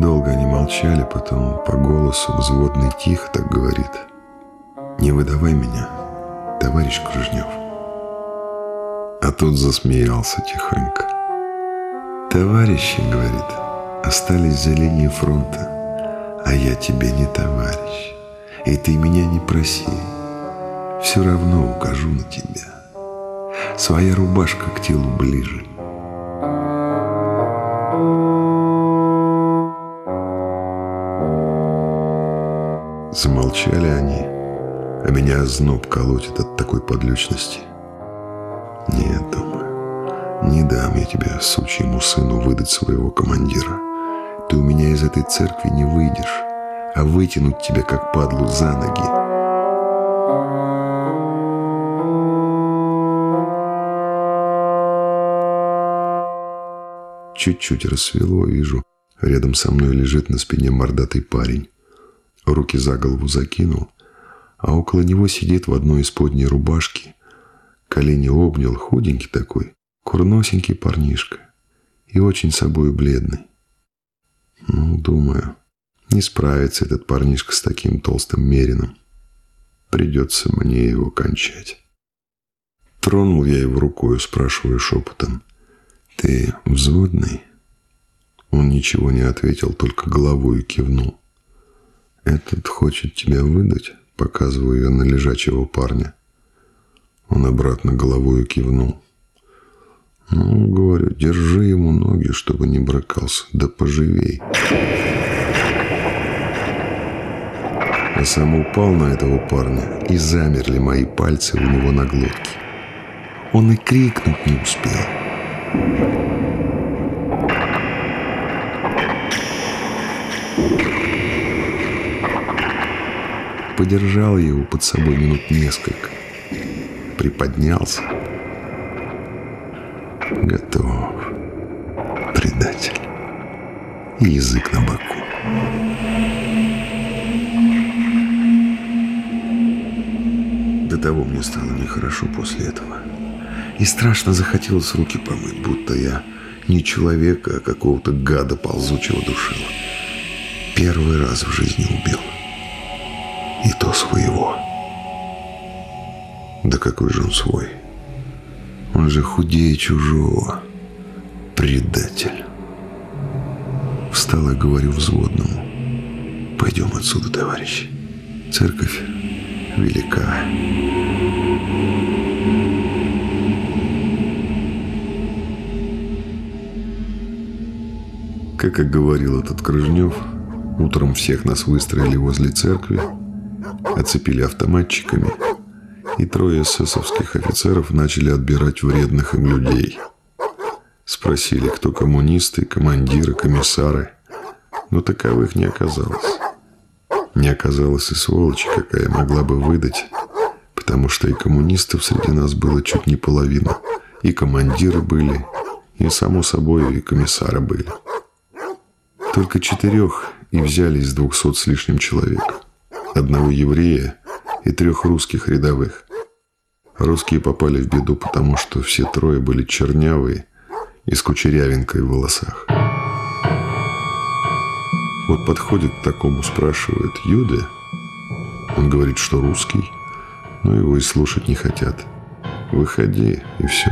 Долго они молчали, потом по голосу взводный тихо так говорит. «Не выдавай меня, товарищ Кружнев». А тот засмеялся тихонько. «Товарищи, — говорит, — остались за линией фронта, а я тебе не товарищ, и ты меня не проси. Все равно укажу на тебя. Своя рубашка к телу ближе, Замолчали они, а меня зноб колотит от такой подлючности. Нет, думаю, не дам я тебе, сучьему сыну, выдать своего командира. Ты у меня из этой церкви не выйдешь, а вытянуть тебя, как падлу, за ноги. Чуть-чуть рассвело, вижу, рядом со мной лежит на спине мордатый парень руки за голову закинул, а около него сидит в одной из подней рубашки. Колени обнял, худенький такой, курносенький парнишка и очень собою бледный. Ну, думаю, не справится этот парнишка с таким толстым мерином. Придется мне его кончать. Тронул я его рукою, спрашивая шепотом. «Ты взводный?» Он ничего не ответил, только головой кивнул. «Этот хочет тебя выдать?» – показываю я на лежачего парня. Он обратно головой кивнул. «Ну, говорю, держи ему ноги, чтобы не брыкался, да поживей». Я сам упал на этого парня, и замерли мои пальцы у него на глотке. Он и крикнуть не успел. Подержал его под собой минут несколько. Приподнялся. Готов. Предатель. Язык на боку. До того мне стало нехорошо после этого. И страшно захотелось руки помыть, будто я не человека, а какого-то гада ползучего душил. Первый раз в жизни убил и то своего. Да какой же он свой? Он же худее чужого. Предатель. Встал и говорю взводному. Пойдем отсюда, товарищ. Церковь велика. Как и говорил этот Крыжнев, утром всех нас выстроили возле церкви, оцепили автоматчиками, и трое эсэсовских офицеров начали отбирать вредных им людей. Спросили, кто коммунисты, командиры, комиссары, но таковых не оказалось. Не оказалось и сволочи, какая могла бы выдать, потому что и коммунистов среди нас было чуть не половина, и командиры были, и, само собой, и комиссары были. Только четырех и взяли из двухсот с лишним человек – одного еврея и трех русских рядовых. Русские попали в беду, потому что все трое были чернявые и с кучерявинкой в волосах. Вот подходит к такому, спрашивает «Юде?» Он говорит, что русский, но его и слушать не хотят. «Выходи, и все».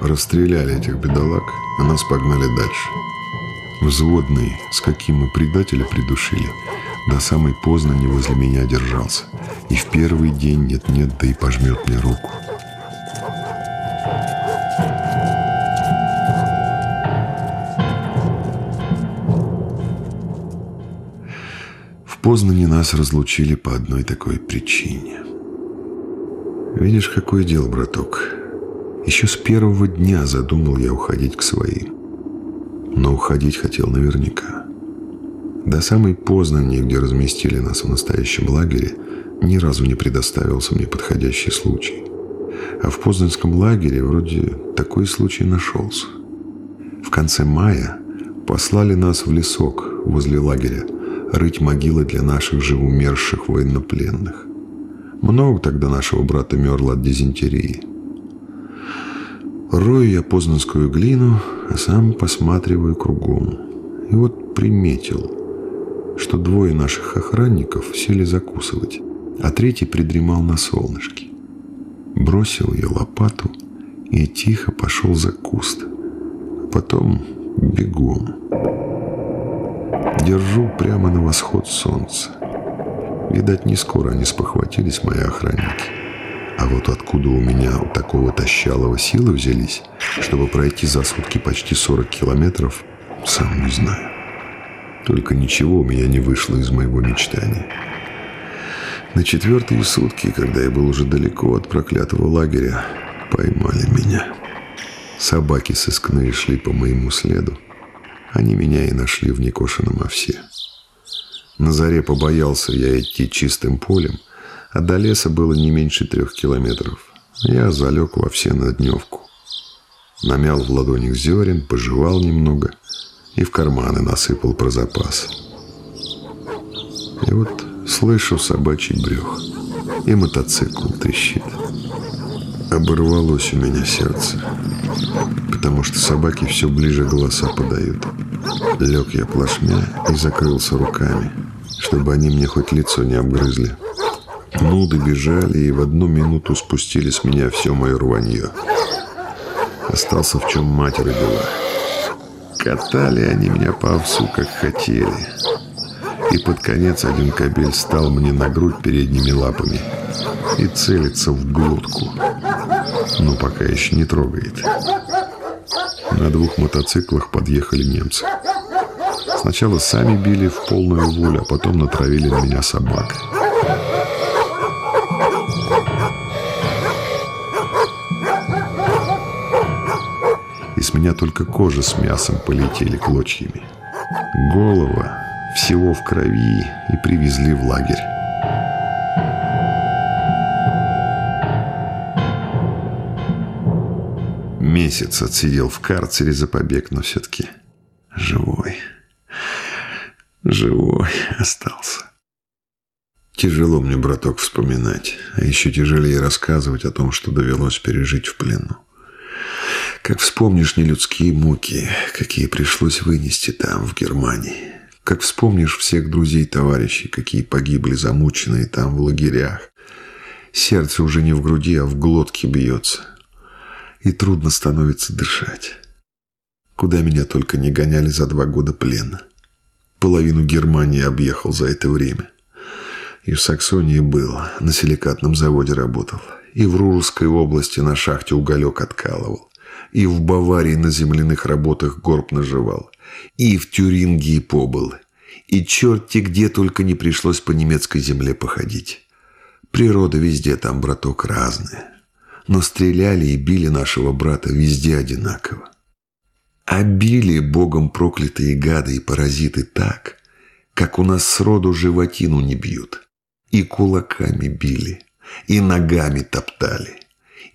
Расстреляли этих бедолаг, а нас погнали дальше. Взводный, с каким мы предателя придушили, до самой поздно не возле меня держался. И в первый день нет-нет, да и пожмет мне руку. В Познане нас разлучили по одной такой причине. Видишь, какое дело, браток. Еще с первого дня задумал я уходить к своим. Но уходить хотел наверняка. До самой Познани, где разместили нас в настоящем лагере, ни разу не предоставился мне подходящий случай. А в Познанском лагере вроде такой случай нашелся. В конце мая послали нас в лесок возле лагеря рыть могилы для наших живумерших военнопленных. Много тогда нашего брата мерло от дизентерии. Рою я познанскую глину, а сам посматриваю кругом. И вот приметил, что двое наших охранников сели закусывать, а третий придремал на солнышке. Бросил я лопату и тихо пошел за куст. А потом бегом. Держу прямо на восход солнца. Видать, не скоро они спохватились, мои охранники. А вот откуда у меня такого тащалого силы взялись, чтобы пройти за сутки почти 40 километров, сам не знаю. Только ничего у меня не вышло из моего мечтания. На четвертые сутки, когда я был уже далеко от проклятого лагеря, поймали меня. Собаки сыскные шли по моему следу. Они меня и нашли в некошенном овсе. На заре побоялся я идти чистым полем, а до леса было не меньше трех километров. Я залег во все на дневку. Намял в ладонях зерен, пожевал немного и в карманы насыпал про запас. И вот слышу собачий брех, и мотоцикл трещит. Оборвалось у меня сердце, потому что собаки все ближе голоса подают. Лег я плашмя и закрылся руками, чтобы они мне хоть лицо не обгрызли. Нуды бежали и в одну минуту спустили с меня все мое рванье. Остался в чем мать родила. Катали они меня по овсу, как хотели. И под конец один кобель стал мне на грудь передними лапами и целится в глотку. Но пока еще не трогает. На двух мотоциклах подъехали немцы. Сначала сами били в полную волю, а потом натравили на меня собак. Меня только кожа с мясом полетели клочьями. Голова всего в крови и привезли в лагерь. Месяц отсидел в карцере за побег, но все-таки живой. Живой остался. Тяжело мне, браток, вспоминать, а еще тяжелее рассказывать о том, что довелось пережить в плену. Как вспомнишь нелюдские муки, какие пришлось вынести там, в Германии. Как вспомнишь всех друзей-товарищей, какие погибли замученные там в лагерях. Сердце уже не в груди, а в глотке бьется. И трудно становится дышать. Куда меня только не гоняли за два года плена. Половину Германии объехал за это время. И в Саксонии был, на силикатном заводе работал. И в Рурской области на шахте уголек откалывал. И в Баварии на земляных работах горб наживал. И в Тюрингии побыл. И черти где только не пришлось по немецкой земле походить. Природа везде там, браток, разная. Но стреляли и били нашего брата везде одинаково. А били богом проклятые гады и паразиты так, как у нас сроду животину не бьют. И кулаками били, и ногами топтали,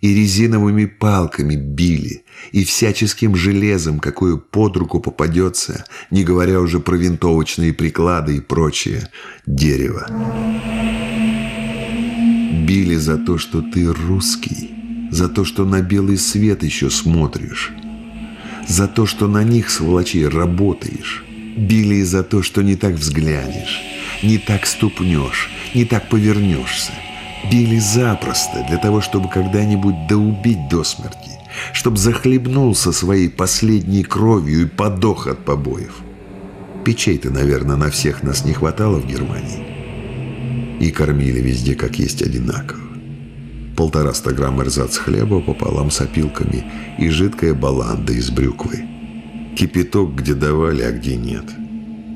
и резиновыми палками били, и всяческим железом, какое под руку попадется, не говоря уже про винтовочные приклады и прочее дерево. Били за то, что ты русский, за то, что на белый свет еще смотришь, за то, что на них, сволочи, работаешь. Били и за то, что не так взглянешь, не так ступнешь, не так повернешься. Били запросто для того, чтобы когда-нибудь доубить до смерти, чтобы захлебнулся своей последней кровью и подох от побоев. Печей-то, наверное, на всех нас не хватало в Германии. И кормили везде, как есть, одинаково. Полтораста грамм эрзац хлеба пополам с опилками и жидкая баланда из брюквы. Кипяток где давали, а где нет –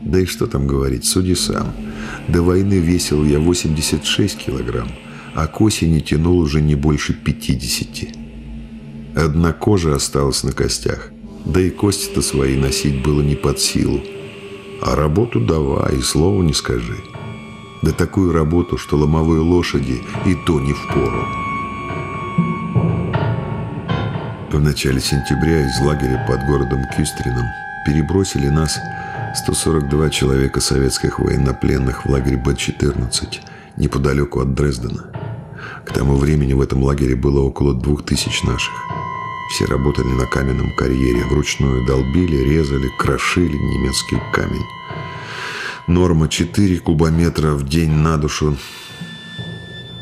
да и что там говорить, суди сам. До войны весил я 86 килограмм, а к осени тянул уже не больше 50. Одна кожа осталась на костях, да и кости-то свои носить было не под силу. А работу давай, и слова не скажи. Да такую работу, что ломовой лошади и то не впору. В начале сентября из лагеря под городом Кюстрином перебросили нас 142 человека советских военнопленных в лагере Б-14 неподалеку от Дрездена. К тому времени в этом лагере было около двух тысяч наших. Все работали на каменном карьере, вручную долбили, резали, крошили немецкий камень. Норма 4 кубометра в день на душу.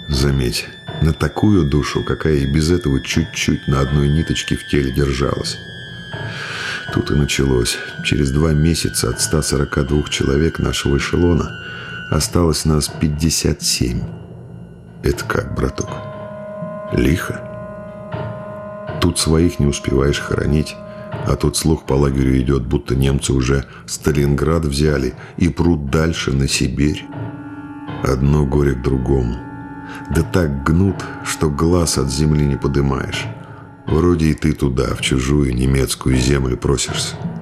Заметь, на такую душу, какая и без этого чуть-чуть на одной ниточке в теле держалась. Тут и началось. Через два месяца от 142 человек нашего эшелона осталось нас 57. Это как, браток? Лихо. Тут своих не успеваешь хоронить, а тут слух по лагерю идет, будто немцы уже Сталинград взяли и прут дальше на Сибирь. Одно горе к другому. Да так гнут, что глаз от земли не подымаешь. Вроде и ты туда, в чужую немецкую землю просишься.